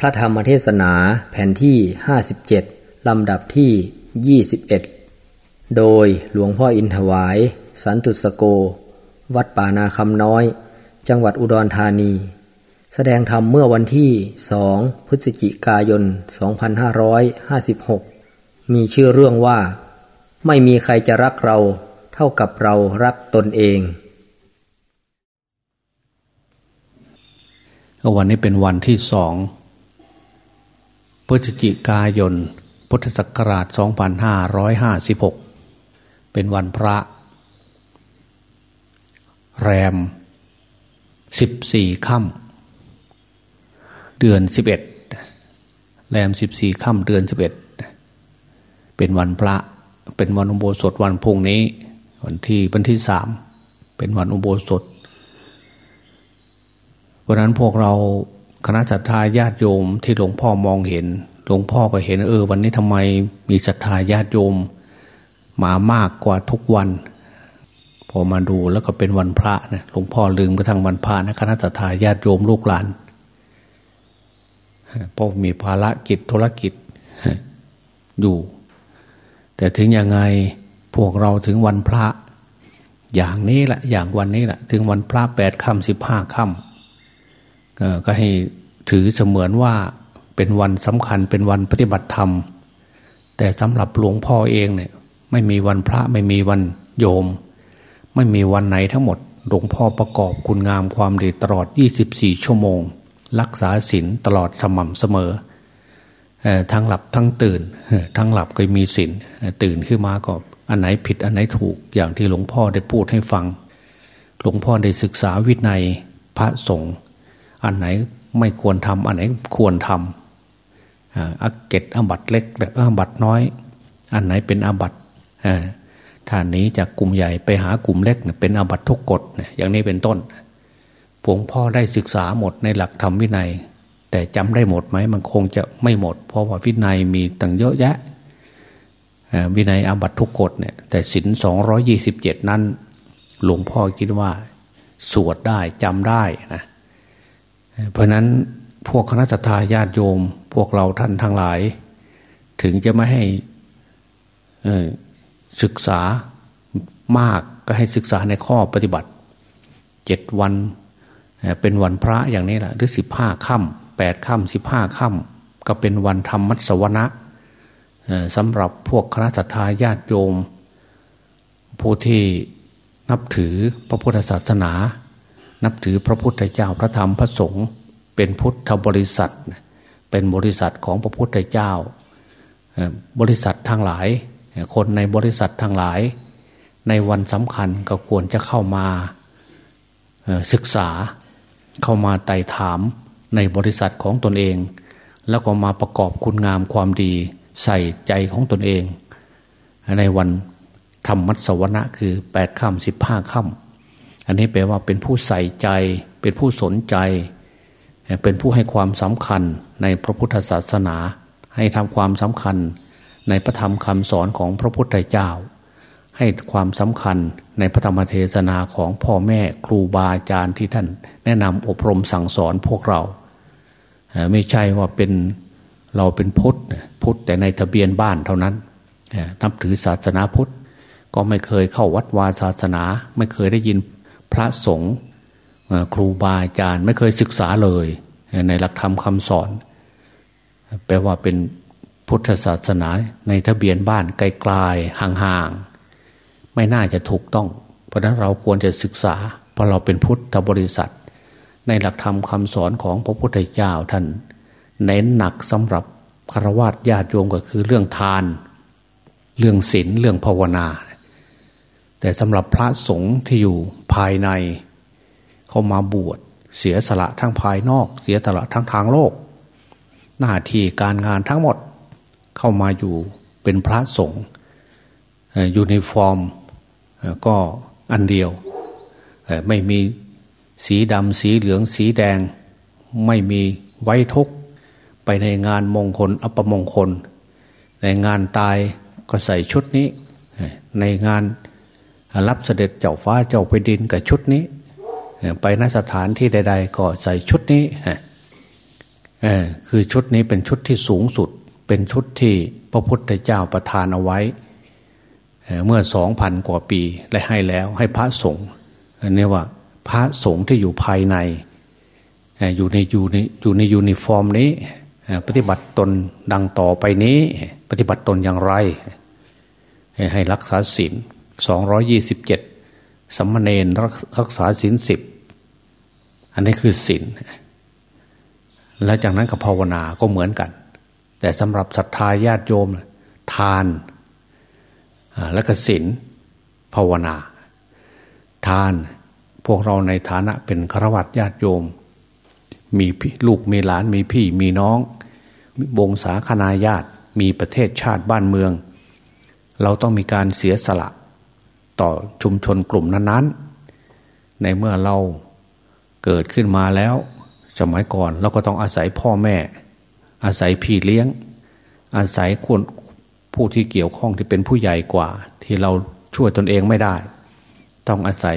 พระธรรมเทศนาแผ่นที่ 57 ลำดับที่ 21 โดยหลวงพ่ออินถวาย สันตุสโก วัดป่านาคำน้อย จังหวัดอุดรธานี แสดงธรรมเมื่อวันที่ 2 พฤศจิกายน 2556 มีชื่อเรื่องว่า ไม่มีใครจะรักเราเท่ากับเรารักตนเองวันนี้เป็นวันที่สอง พฤศจิกายน พุทธศักราช 2556 เป็นวันพระ แรม 14ค่ำเดือน 11 แรม 14ค่ำเดือน 11 เป็นวันพระ เป็นวันอุโบสถวันพุ่งนี้ วันที่วันที่สามเป็นวันอุโบสถวันนั้นพวกเรา คณะศรัทธาญาติโยมที่หลวงพ่อมองเห็น หลวงพ่อก็เห็นเออ วันนี้ทำไมมีศรัทธาญาติโยม มามากกว่าทุกวัน พอมาดูแล้วก็เป็นวันพระนะหลวงพ่อลืมกระทั่งวันพระนะคณะศรัทธาญาติโยมลูกหลานเพราะมีภารกิจธุรกิจอยู่ แต่ถึงยังไงพวกเราถึงวันพระ อย่างนี้แหละอย่างวันนี้แหละ ถึงวันพระแปดค่ำสิบห้าค่ำ ก็ให้ถือเสมือนว่าเป็นวันสำคัญเป็นวันปฏิบัติธรรม แต่สำหรับหลวงพ่อเองเนี่ยไม่มีวันพระไม่มีวันโยม ไม่มีวันไหนทั้งหมด หลวงพ่อประกอบคุณงามความดีตลอด 24 ชั่วโมง รักษาศีลตลอดสม่ำเสมอทั้งหลับทั้งตื่น ทั้งหลับก็มีศีลตื่นขึ้นมาก็อันไหนผิดอันไหนถูกอย่างที่หลวงพ่อได้พูดให้ฟัง หลวงพ่อได้ศึกษาวินัยพระสงฆ์ อันไหนไม่ควรทำอันไหนควรทำอักเกตอบัตเล็กแอบัตน้อย อันไหนเป็นอบัตท่านนี้จากกลุ่มใหญ่ไปหากลุ่มเล็กเป็นอบัตทุกกฎอย่างนี้เป็นต้นหลวงพ่อได้ศึกษาหมดในหลักธรรมวินัย แต่จำได้หมดไหมมันคงจะไม่หมด เพราะว่าวินัยมีตั้งเยอะแยะวินัยอาบัตทุกกฎเนี่ยแต่ศินสองร้อยี่สิบเจ็ดนั้น หลวงพ่อคิดว่า สวดได้จำได้นะ เพราะนั้นพวกคณะสัตยาติโยม พวกเราท่านทั้งหลาย ถึงจะไม่ให้ศึกษามากก็ให้ศึกษาในข้อปฏิบัติเจ็ดวันเป็นวันพระอย่างนี้แหละหรือสิบห้าค่ำแปดค่ำสิบห้าค่ำก็เป็นวันธรรมมัสวนะสำหรับพวกคณะสัตยาติโยม ผู้ที่นับถือพระพุทธศาสนา นับถือพระพุทธเจ้าพระธรรมพระสงฆ์เป็นพุทธบริษัท เป็นบริษัทของพระพุทธเจ้า บริษัททางหลาย คนในบริษัททางหลาย ในวันสำคัญก็ควรจะเข้ามาศึกษาเข้ามาไต่ถามในบริษัทของตนเอง แล้วก็มาประกอบคุณงามความดีใส่ใจของตนเอง ในวันธรรมมัสวนะคือแปดค่ำสิบห้าค่ำ อันนี้แปลว่าเป็นผู้ใส่ใจ เป็นผู้สนใจ เป็นผู้ให้ความสำคัญในพระพุทธศาสนา ให้ทำความสำคัญในพระธรรมคำสอนของพระพุทธเจ้า ให้ความสำคัญในพระธรรมเทศนาของพ่อแม่ครูบาอาจารย์ที่ท่าน แนะนำอบรมสั่งสอนพวกเรา ไม่ใช่ว่าเป็นเราเป็นพุทธพุทธแต่ในทะเบียนบ้านเท่านั้นนับถือศาสนาพุทธก็ไม่เคยเข้าวัดวาศาสนา ไม่เคยได้ยิน พระสงฆ์ครูบาอาจารย์ไม่เคยศึกษาเลย ในหลักธรรมคำสอน แปลว่าเป็นพุทธศาสนาในทะเบียนบ้านไกลๆห่างๆ ไม่น่าจะถูกต้อง เพราะนั้นเราควรจะศึกษา เพราะเราเป็นพุทธบริษัท ในหลักธรรมคำสอนของพระพุทธเจ้าท่าน เน้นหนักสำหรับคารวะญาติโยมก็คือเรื่องทาน เรื่องศีลเรื่องภาวนา แต่สำหรับพระสงฆ์ที่อยู่ ภายใน เขามาบวชเสียสละทั้งภายนอก เสียสละทั้งทางโลก หน้าที่การงานทั้งหมดเข้ามาอยู่เป็นพระสงฆ์ยูนิฟอร์มก็อันเดียวไม่มีสีดำสีเหลืองสีแดง ไม่มีไว้ทุกข์ไปในงานมงคล อัปมงคล ในงานตายก็ใส่ชุดนี้ ในงาน รับเสด็จเจ้าฟ้าเจ้าแผ่นดินกับชุดนี้ ไปนสถานที่ใด ๆ ก็ใส่ชุดนี้คือชุดนี้เป็นชุดที่สูงสุด เป็นชุดที่พระพุทธเจ้าประทานเอาไว้ เมื่อสองพันกว่าปีและให้แล้วให้พระสงฆ์นี่ว่าพระสงฆ์ที่อยู่ภายใน อยู่ในอยู่ในอยู่ในยูนิฟอร์มนี้ ปฏิบัติตนดังต่อไปนี้ ปฏิบัติตนอย่างไร ให้รักษาศีล สองยี่สิบเจ็ดสัมมเนรรักษาศีลสิบอันนี้คือศีลแล้วจากนั้นกับภาวนาก็เหมือนกัน แต่สำหรับศรัทธาญาติโยม ทานและก็ศีลภาวนา ทานพวกเราในฐานะเป็นฆราวาสญาติโยม มีลูกมีหลานมีพี่มีน้องวงศาคณาญาติมีประเทศชาติบ้านเมือง เราต้องมีการเสียสละ ต่อชุมชนกลุ่มนั้นๆ ในเมื่อเราเกิดขึ้นมาแล้ว สมัยก่อนเราก็ต้องอาศัยพ่อแม่ อาศัยพี่เลี้ยง อาศัยคนผู้ที่เกี่ยวข้องที่เป็นผู้ใหญ่กว่า ที่เราช่วยตนเองไม่ได้ ต้องอาศัย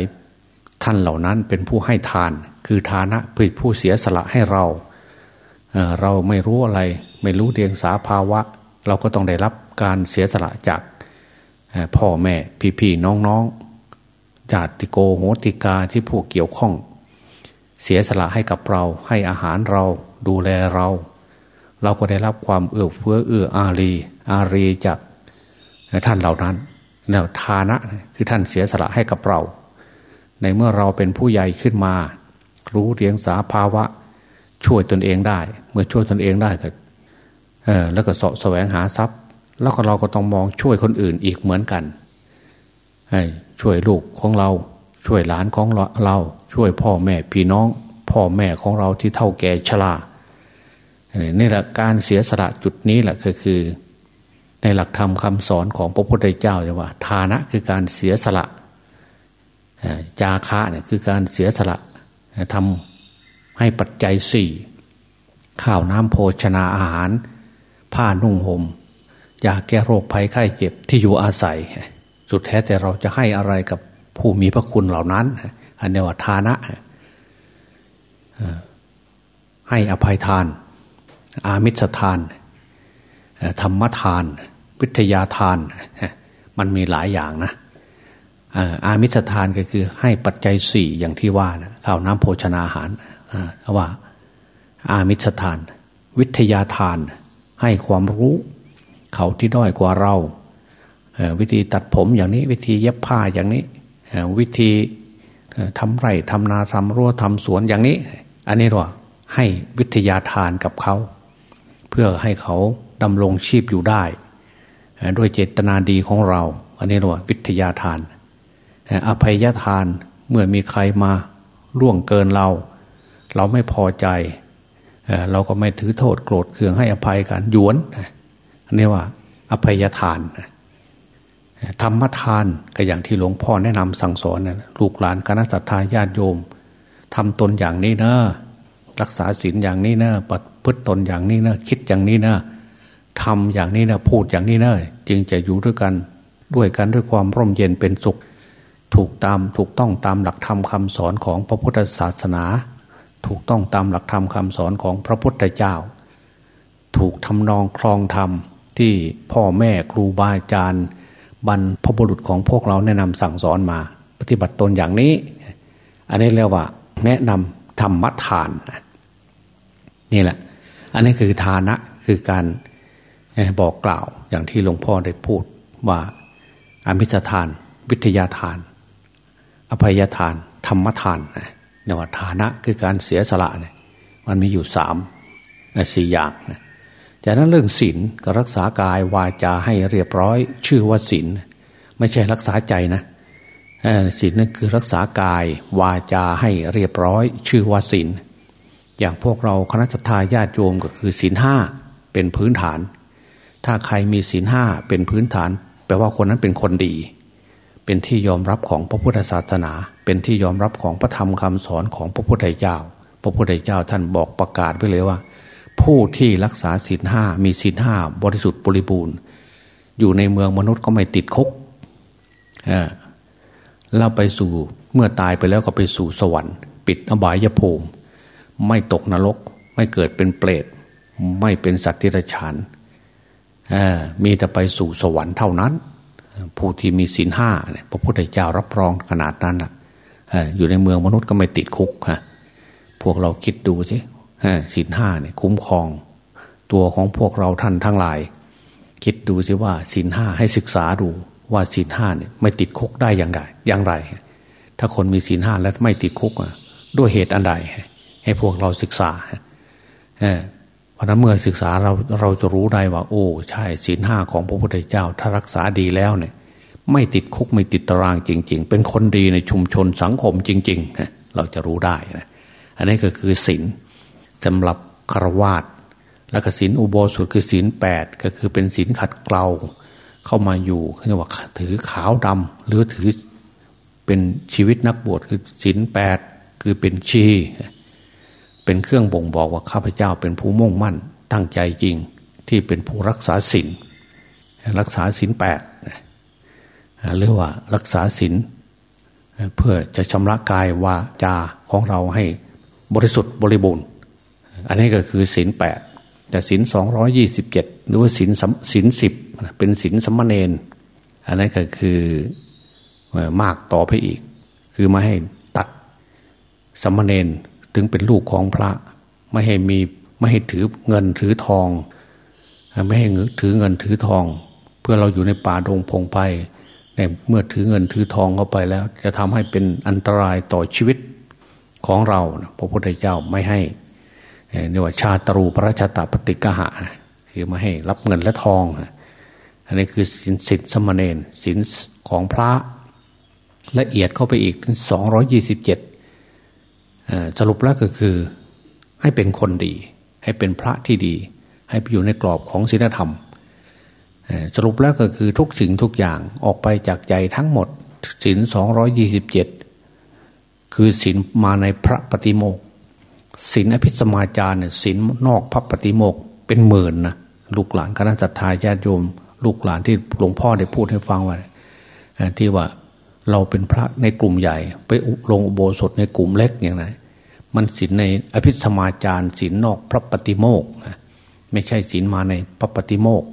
ท่านเหล่านั้นเป็นผู้ให้ทาน คือฐานะเป็นผู้เสียสละให้เราเเราไม่รู้อะไร ไม่รู้เดียงสาภาวะ เราก็ต้องได้รับการเสียสละจาก พ่อแม่พี่ๆน้องๆญาติโกโหติกาที่ผู้เกี่ยวข้อง เสียสละให้กับเราให้อาหารเราดูแลเรา เราก็ได้รับความเอื้อเฟื้อเอื้ออารี อารีจากท่านเหล่านั้นแนวทานะคือท่านเสียสละให้กับเรา ในเมื่อเราเป็นผู้ใหญ่ขึ้นมา รู้เรียงสาภาวะ ช่วยตนเองได้ เมื่อช่วยตนเองได้ก็แล้วก็สะแสวงหาทรัพย์ แล้วก็เราก็ต้องมองช่วยคนอื่นอีกเหมือนกันช่วยลูกของเรา ช่วยหลานของเรา ช่วยพ่อแม่พี่น้อง พ่อแม่ของเราที่เท่าแก่ชรานี่แหละการเสียสละจุดนี้แหละคือคือ ในหลักธรรมคำสอนของพระพุทธเจ้าจะว่า ทานะคือการเสียสละจาคะเนี่ยคือการเสียสละทำให้ปัจจัยสี่ข้าวน้ำโภชนาอาหาร ผ้านุ่งหม่ม ยาแก้โรคภัยไข้เจ็บที่อยู่อาศัย สุดแท้แต่เราจะให้อะไรกับผู้มีพระคุณเหล่านั้น อันนี้ว่าทานะให้อภัยทาน อามิสทาน ธรรมทาน วิทยาทาน มันมีหลายอย่างนะอามิสทานก็คือให้ปัจจัยสี่อย่างที่ว่านะข้าวน้ำโภชนาอาหารว่า อามิสทาน วิทยาทาน ให้ความรู้ เขาที่ด้อยกว่าเราวิธีตัดผมอย่างนี้วิธีเย็บผ้าอย่างนี้วิธีทำไร่ทำนาทำรั้วทำสวนอย่างนี้ อันนี้เราให้วิทยาทานกับเขา เพื่อให้เขาดำรงชีพอยู่ได้ด้วยเจตนาดีของเรา อันนี้เราวิทยาทาน อภัยทานเมื่อมีใครมาล่วงเกินเรา เราไม่พอใจ เราก็ไม่ถือโทษโกรธเคืองให้อภัยกันหยวนอั นนี้ว่า อภัยทานธรรมทานก็อย่างที่หลวงพ่อแนะนำสั่งสอนนะลูกหลานคณะสัตยาญาติโยมทำตนอย่างนี้นะรักษาศีลอย่างนี้นะปฏิพฤติตนอย่างนี้นะคิดอย่างนี้นะทำอย่างนี้นะพูดอย่างนี้นะจึงจะอยู่ด้วยกันด้วยกันด้วยความร่มเย็นเป็นสุข ถูกตามถูกต้องตามหลักธรรมคาสอนของพระพุทธศาสนา ถูกต้องตามหลักธรรมคาสอนของพระพุทธเจ้า ถูกทำนองคลองธรรม ที่พ่อแม่ครูบาอาจารย์บรรพบุรุษของพวกเราแนะนำสั่งสอนมา ปฏิบัติตนอย่างนี้ อันนี้เรียกว่า แนะนำธรรมทานนี่แหละ อันนี้คือทานะคือการบอกกล่าวอย่างที่หลวงพ่อได้พูดว่าอมิสทาน วิทยาทาน อภัยทาน ธรรมทานเนี่ยว่าฐานะคือการเสียสละเนี่ยมันมีอยู่สามสี่อย่างนะ จากนั้นเรื่องศีลก็รักษากายวาจาให้เรียบร้อย ชื่อว่าศีลไม่ใช่รักษาใจนะศีลนั่นคือรักษากายวาจาให้เรียบร้อย ชื่อว่าศีลอย่างพวกเราคณะทาญาติโยมก็คือศีลห้าเป็นพื้นฐาน ถ้าใครมีศีลห้าเป็นพื้นฐาน แปลว่าคนนั้นเป็นคนดี เป็นที่ยอมรับของพระพุทธศาสนา เป็นที่ยอมรับของพระธรรมคำสอนของพระพุทธเจ้า พระพุทธเจ้าท่านบอกประกาศไว้เลยว่า ผู้ที่รักษาศีลห้ามีศีลห้าบริสุทธิ์บริบูรณ์ อยู่ในเมืองมนุษย์ก็ไม่ติดคุกเราไปสู่เมื่อตายไปแล้วก็ไปสู่สวรรค์ ปิดอบายภูมิ ไม่ตกนรก ไม่เกิดเป็นเปรตไม่เป็นสัตว์ที่ระฉานมีแต่ไปสู่สวรรค์เท่านั้น ผู้ที่มีศีลห้าพระพุทธเจ้ารับรองขนาดนั้นอะอยู่ในเมืองมนุษย์ก็ไม่ติดคุกฮะพวกเราคิดดูสิ ศีลห้าเนี่ยคุ้มครอง ตัวของพวกเราท่านทั้งหลาย คิดดูสิว่าศีลห้าให้ศึกษาดูว่าศีลห้าเนี่ยไม่ติดคุกได้อย่างไรอย่างไร ถ้าคนมีศีลห้าแล้วไม่ติดคุกด้วยเหตุอันใด ให้พวกเราศึกษาเพราะนั้นเมื่อศึกษาเราเราจะรู้ได้ว่า โอ้ ใช่ศีลห้าของพระพุทธเจ้าถ้ารักษาดีแล้วเนี่ย ไม่ติดคุกไม่ติดตารางจริง ๆ เป็นคนดีในชุมชนสังคมจริง ๆ เราจะรู้ได้นะอันนี้ก็คือศีล สำหรับครวาตแล้วก็ศีลอุโบสถคือศีลแปดก็คือเป็นศีลขัดเกลาเข้ามาอยู่เรียกว่าถือขาวดำหรือถือเป็นชีวิตนักบวชคือศีลแปดคือเป็นชี เป็นเครื่องบ่งบอกว่าข้าพเจ้าเป็นผู้มุ่งมั่นตั้งใจจริงที่เป็นผู้รักษาศีลรักษาศีลแปดหรือว่ารักษาศีลเพื่อจะชำระกายวาจาของเราให้บริสุทธิ์บริบูรณ์ อันนี้ก็คือศีลแปดแต่ศีลสองร้อยี่สิบเจ็ดหรือว่าศีลศีลสิบเป็นศีลสัมมาเนนอันนั้นก็คือมากต่อไปอีก คือไม่ให้ตัดสัมมาเนนถึงเป็นลูกของพระ ไม่ให้มีไม่ให้ถือเงินถือทอง ไม่ให้ถือเงินถือทอง เพื่อเราอยู่ในป่าดงพงไปเมื่อถือเงินถือทองเข้าไปแล้ว จะทำให้เป็นอันตรายต่อชีวิตของเรา พระพุทธเจ้าไม่ให้ เรียกว่าชาตรูพระราชตปฏิกหะคือม่ให้รับเงินและทอง อันนี้คือสินสินสมณเณรสินของพระละเอียดเข้าไปอีกถึงสองร้อยี่สิบเจ็ดสรุปแล้วก็คือให้เป็นคนดี ให้เป็นพระที่ดี ให้อยู่ในกรอบของศีลธรรม สรุปแล้วก็คือทุกสิ่งทุกอย่างออกไปจากใจทั้งหมดศีลสองร้อยี่สิบเจ็ดคือศีลมาในพระปฏิโมก ศีลอภิสมาจารเนี่ยศีลนอกพระปฏิโมกเป็นหมื่นนะลูกหลานคณะสัตยาญาติโยม ลูกหลานที่หลวงพ่อได้พูดให้ฟังว่าที่ว่าเราเป็นพระในกลุ่มใหญ่ ไปลงอุโบสถในกลุ่มเล็กอย่างไรมันศีลในอภิสมาจารศีลนอกพระปฏิโมกไม่ใช่ศีลมาในพระปฏิโมก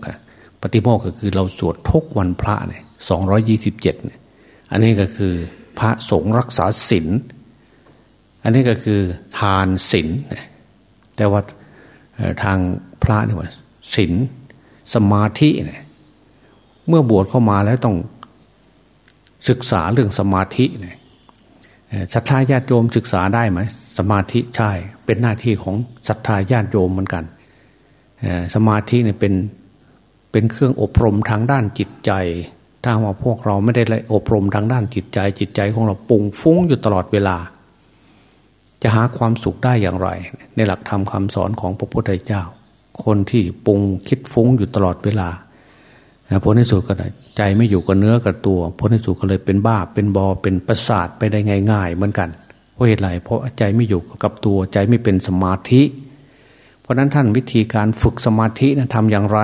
ปฏิโมกก็คือเราสวดทุกวันพระเนี่ยสองร้อยี่สิบเจ็ดเนี่ยอันนี้ก็คือพระสงฆ์รักษาศีล อันนี้ก็คือทานศีลแต่ว่าทางพระเนี่ยว่าศีลสมาธิเนี่ยเมื่อบวชเข้ามาแล้วต้องศึกษาเรื่องสมาธิเนี่ยศรัทธาญาติโยมศึกษาได้ไหมสมาธิใช่เป็นหน้าที่ของศรัทธาญาติโยมเหมือนกันสมาธิเนี่ยเป็นเป็นเครื่องอบรมทางด้านจิตใจ ถ้าว่าพวกเราไม่ได้อบรมทางด้านจิตใจ จิตใจของเราปุ่งฟุ้งอยู่ตลอดเวลา จะหาความสุขได้อย่างไร ในหลักธรรมคาสอนของพระพุทธเจ้า คนที่ปรุงคิดฟุ้งอยู่ตลอดเวลาผลที่สุดก็ได้ใจไม่อยู่กับเนื้อกับตัวผลที่สุดก็เลยเป็นบ้าเป็นบอเป็นประสาทไปได้ง่าย ๆ เหมือนกันเพราะเหตุไรเพราะใจไม่อยู่กับตัวใจไม่เป็นสมาธิ เพราะนั้นท่านวิธีการฝึกสมาธินะทำอย่างไร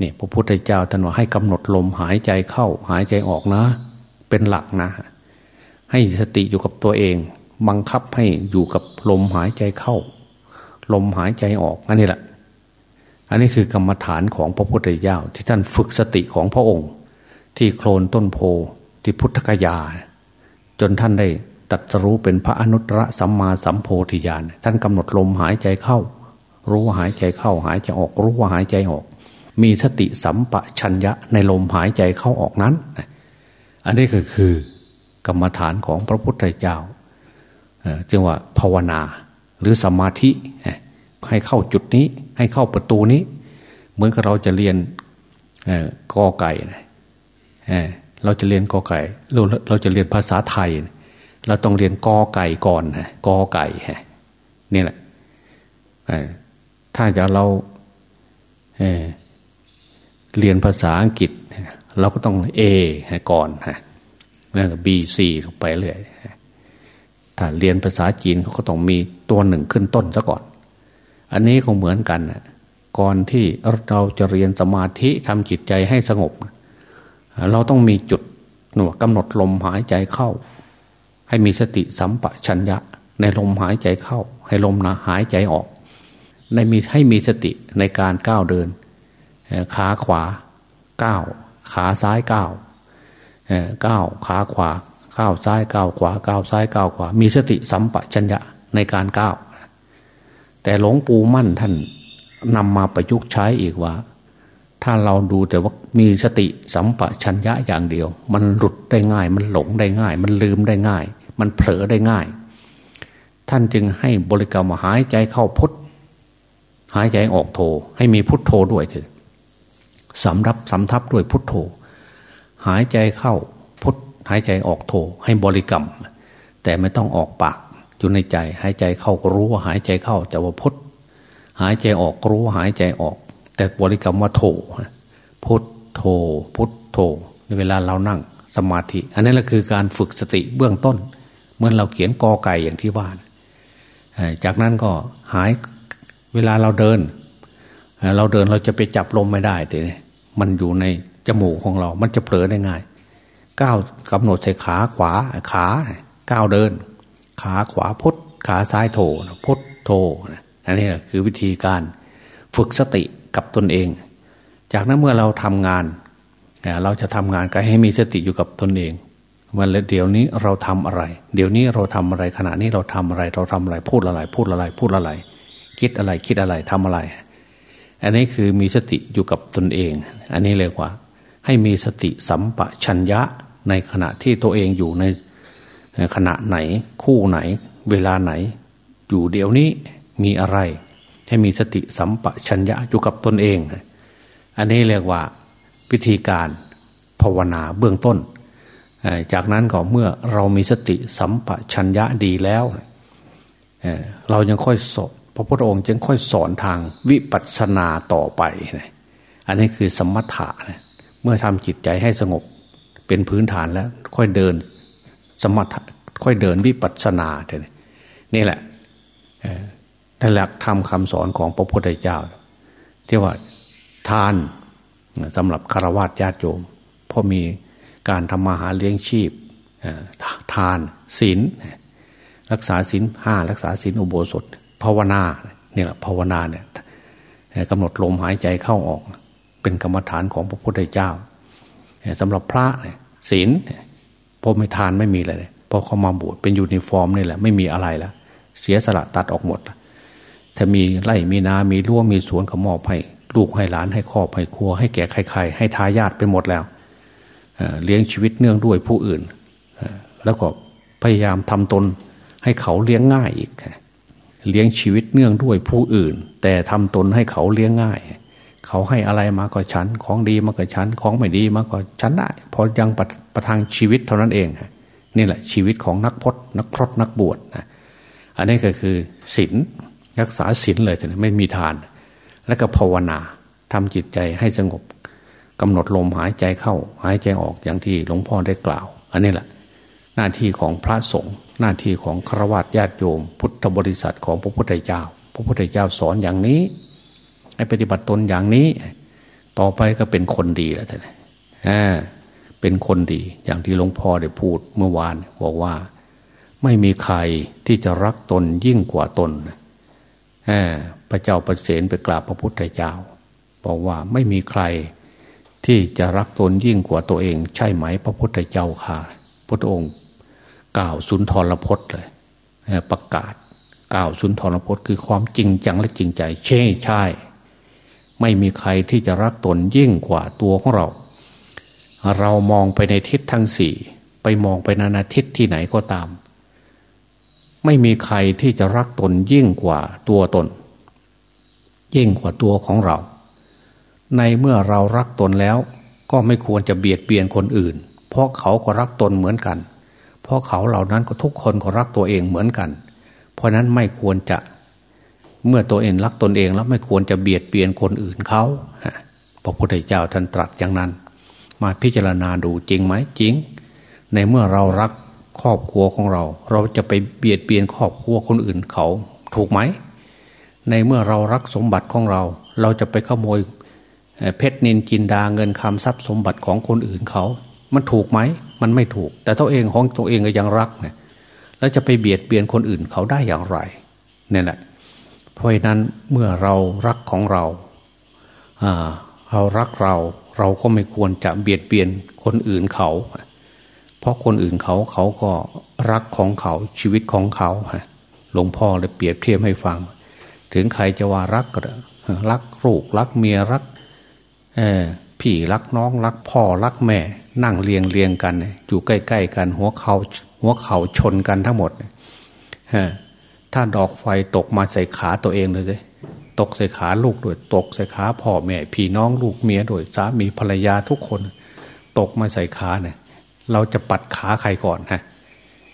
นี่พระพุทธเจ้าท่านว่าให้กำหนดลมหายใจเข้าหายใจออกนะ เป็นหลักนะ ให้สติอยู่กับตัวเอง บังคับให้อยู่กับลมหายใจเข้า ลมหายใจออกอันนี้แหละ อันนี้คือกรรมฐานของพระพุทธเจ้าที่ท่านฝึกสติของพระองค์ ที่โคลนต้นโพที่พุทธกยา จนท่านได้ตัดรู้เป็นพระอนุตตรสัมมาสัมโพธิญาณท่านกำหนดลมหายใจเข้า รู้ว่าหายใจเข้า หายใจออก รู้ว่าหายใจออก มีสติสัมปชัญญะในลมหายใจเข้าออกนั้น อันนี้ก็คือกรรมฐานของพระพุทธเจ้า จึงว่าภาวนาหรือสมาธิให้เข้าจุดนี้ให้เข้าประตูนี้ เหมือนกับเราจะเรียนกอไก่เราจะเรียนกอไก่เราเราจะเรียนภาษาไทย เราต้องเรียนกอไก่ก่อนกอไก่ฮนี่แหละถ้าจะเราเเรียนภาษาอังกฤษ เราก็ต้องเอก่อนฮะแล้วก็บีซีลงไปเรื่อย ถ้าเรียนภาษาจีนเขาก็ต้องมีตัวหนึ่งขึ้นต้นซะก่อน อันนี้คงเหมือนกันนะก่อนที่เราจะเรียนสมาธิทำจิตใจให้สงบ เราต้องมีจุดหนวกกำหนดลมหายใจเข้า ให้มีสติสัมปชัญญะ ในลมหายใจเข้า ให้ลมนะหายใจออกในมีให้มีสติในการก้าวเดิน ขาขวาก้าวขาซ้ายก้าวก้าวขาขวา ก้าวซ้ายก้าวขวาก้าวซ้ายก้าวขวา มีสติสัมปชัญญะในการก้าวแต่หลวงปู่มั่นท่านนำมาประยุกต์ใช้อีกว่า ถ้าเราดูแต่ว่ามีสติสัมปชัญญะอย่างเดียว มันหลุดได้ง่าย มันหลงได้ง่าย มันลืมได้ง่าย มันเผลอได้ง่าย ท่านจึงให้บริกรรมหายใจเข้าพุทหายใจออกโท ให้มีพุทโธด้วยเถอะสำรับสำทับด้วยพุทโธหายใจเข้า หายใจออกโทให้บริกรรม แต่ไม่ต้องออกปากอยู่ในใจ หายใจเข้าก็รู้ว่าหายใจเข้า แต่ว่าพุทหายใจออกรู้ว่าหายใจออก แต่บริกรรมว่าโทพุทโทพุทโทในเวลาเรานั่งสมาธิ อันนี้แหละคือการฝึกสติเบื้องต้นเมื่อเราเขียนกอไก่อย่างที่ว่าจากนั้นก็หายเวลาเราเดิน เราเดินเราจะไปจับลมไม่ได้แต่มันอยู่ในจมูกของเรา มันจะเผลอได้ง่าย ก้าวกำหนดใส่ขาขวาขาก้าวเดิน ขาขวาพุทขาซ้ายโถพุทโถอันนี้คือวิธีการฝึกสติกับตนเอง จากนั้นเมื่อเราทำงาน เราจะทำงานก็ให้มีสติอยู่กับตนเองวันเดี๋ยวนี้เราทำอะไร เดี๋ยวนี้เราทำอะไรขณะนี้เราทำอะไร เราทำอะไรพูดอะไร พูดอะไร พูดอะไร คิดอะไรคิดอะไรทำอะไร อันนี้คือมีสติอยู่กับตนเอง อันนี้เรียกว่า ให้มีสติสัมปชัญญะ ในขณะที่ตัวเองอยู่ในขณะไหนคู่ไหน เวลาไหน อยู่เดี๋ยวนี้มีอะไร ให้มีสติสัมปชัญญะอยู่กับตนเอง อันนี้เรียกว่าวิธีการภาวนาเบื้องต้น จากนั้นก็เมื่อเรามีสติสัมปชัญญะดีแล้วเรายังค่อยสดพระพุทธองค์จึงค่อยสอนทางวิปัสสนาต่อไปนะอันนี้คือสมถะนะเมื่อทำจิตใจให้สงบ เป็นพื้นฐานแล้ว ค่อยเดินสมถะค่อยเดินวิปัสสนาเนี่แหละนั่นแหละทำคำสอนของพระพุทธเจ้า ที่ว่าทานสำหรับคารวะญาติโยมเพราะมีการทำมาหาเลี้ยงชีพทานศีลรักษาศีลห้ารักษาศีลอุโบสถ ภาวนาเนี่ยภาวนาเนี่ยกำหนดลมหายใจเข้าออก เป็นกรรมฐานของพระพุทธเจ้า สำหรับพระศีลพอไม่ทานไม่มีเลยพอเขามาบวชเป็นยูนิฟอร์มนี่แหละไม่มีอะไรแล้วเสียสละตัดออกหมดถ้ามีไร่มีนามีรั้วมีสวนเขามอบให้ลูกให้หลานให้ครอบให้ครัว ให้แก่ใครๆให้ทายาทไปหมดแล้วเลี้ยงชีวิตเนื่องด้วยผู้อื่น แล้วก็พยายามทำตนให้เขาเลี้ยงง่ายอีก เลี้ยงชีวิตเนื่องด้วยผู้อื่น แต่ทำตนให้เขาเลี้ยงง่าย เขาให้อะไรมาก็ฉัน ของดีมาก็ฉัน ของไม่ดีมาก็ฉันได้พอยังประประทังชีวิตเท่านั้นเองนี่แหละชีวิตของนักพจนักพรตนักบวชนะอันนี้ก็คือศีลรักษาศีลเลยแต่ไม่มีทาน แล้วก็ภาวนาทำจิตใจให้สงบกำหนดลมหายใจเข้า หายใจออกอย่างที่หลวงพ่อได้กล่าว อันนี้แหละ หน้าที่ของพระสงฆ์หน้าที่ของครวญญาติโยม พุทธบริษัทของพระพุทธเจ้า พระพุทธเจ้าสอนอย่างนี้ ให้ปฏิบัติตนอย่างนี้ ต่อไปก็เป็นคนดีแล้วท่านเป็นคนดีอย่างที่หลวงพ่อได้พูดเมื่อวาน บอกว่าไม่มีใครที่จะรักตนยิ่งกว่าตนพระเจ้าประเสนไปกราบพระพุทธเจ้าบอกว่าไม่มีใครที่จะรักตนยิ่งกว่าตัวเอง ใช่ไหม พระพุทธเจ้าค่ะพระองค์กล่าวสุนทรพจน์เลยประกาศกล่าวสุนทรพจน์คือความจริงจังและจริงใจ เช่ใช่ ไม่มีใครที่จะรักตนยิ่งกว่าตัวของเรา เรามองไปในทิศทั้งสี่ไปมองไปนานาทิศที่ไหนก็ตาม ไม่มีใครที่จะรักตนยิ่งกว่าตัวตน ยิ่งกว่าตัวของเรา ในเมื่อเรารักตนแล้ว ก็ไม่ควรจะเบียดเบียนคนอื่น เพราะเขาก็รักตนเหมือนกัน เพราะเขาเหล่านั้นก็ทุกคนก็รักตัวเองเหมือนกัน เพราะนั้นไม่ควรจะ เมื่อตัวเองรักตนเองแล้วไม่ควรจะเบียดเบียนคนอื่นเขาพระพุทธเจ้าท่านตรัสอย่างนั้น มาพิจารณาดูจริงไหมจริง ในเมื่อเรารักครอบครัวของเรา เราจะไปเบียดเบียนครอบครัวคนอื่นเขาถูกไหม ในเมื่อเรารักสมบัติของเรา เราจะไปขโมยเพชรนินจินดาเงินคำทรัพย์สมบัติของคนอื่นเขา มันถูกไหม มันไม่ถูก แต่ตัวเองของตัวเองก็ยังรักเนี่ยแล้วจะไปเบียดเบียนคนอื่นเขาได้อย่างไรเนี่ยแหละ เพราะนั้นเมื่อเรารักของเราเรารักเราเราก็ไม่ควรจะเบียดเบียนคนอื่นเขา เพราะคนอื่นเขาเขาก็รักของเขาชีวิตของเขาหลวงพ่อเลยเปรียบเทียบให้ฟัง ถึงใครจะว่ารักก็รักลูกรักเมียรักพี่รักน้องรักพ่อรักแม่ นั่งเรียงเรียงกัน อยู่ใกล้ๆกัน หัวเขาหัวเข่าชนกันทั้งหมด ถ้าดอกไฟตกมาใส่ขาตัวเองเลยสิตกใส่ขาลูกด้วยตกใส่ขาพ่อแม่พี่น้องลูกเมียด้วยสามีภรรยาทุกคน ตกมาใส่ขาเนี่ย เราจะปัดขาใครก่อนฮะ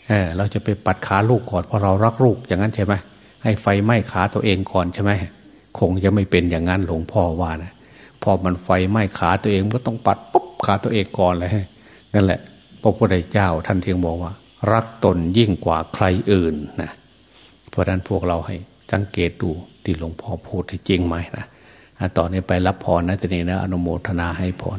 เออเราจะไปปัดขาลูกก่อนเพราะเรารักลูกอย่างนั้นใช่ไหมให้ไฟไหม้ขาตัวเองก่อนใช่ไหมคงจะไม่เป็นอย่างนั้นหลวงพ่อว่านะพอมันไฟไหม้ขาตัวเองก็ต้องปัดปุ๊บขาตัวเองก่อนเลยนั่นแหละพระพุทธเจ้าท่านเทียงบอกว่า รักตนยิ่งกว่าใครอื่นนะ เพราะนั้นพวกเราให้สังเกตดูที่หลวงพ่อพูดจริงไหมนะต่อนนี้ไปรับพรนะทีนี้นะอนุโมทนาให้พร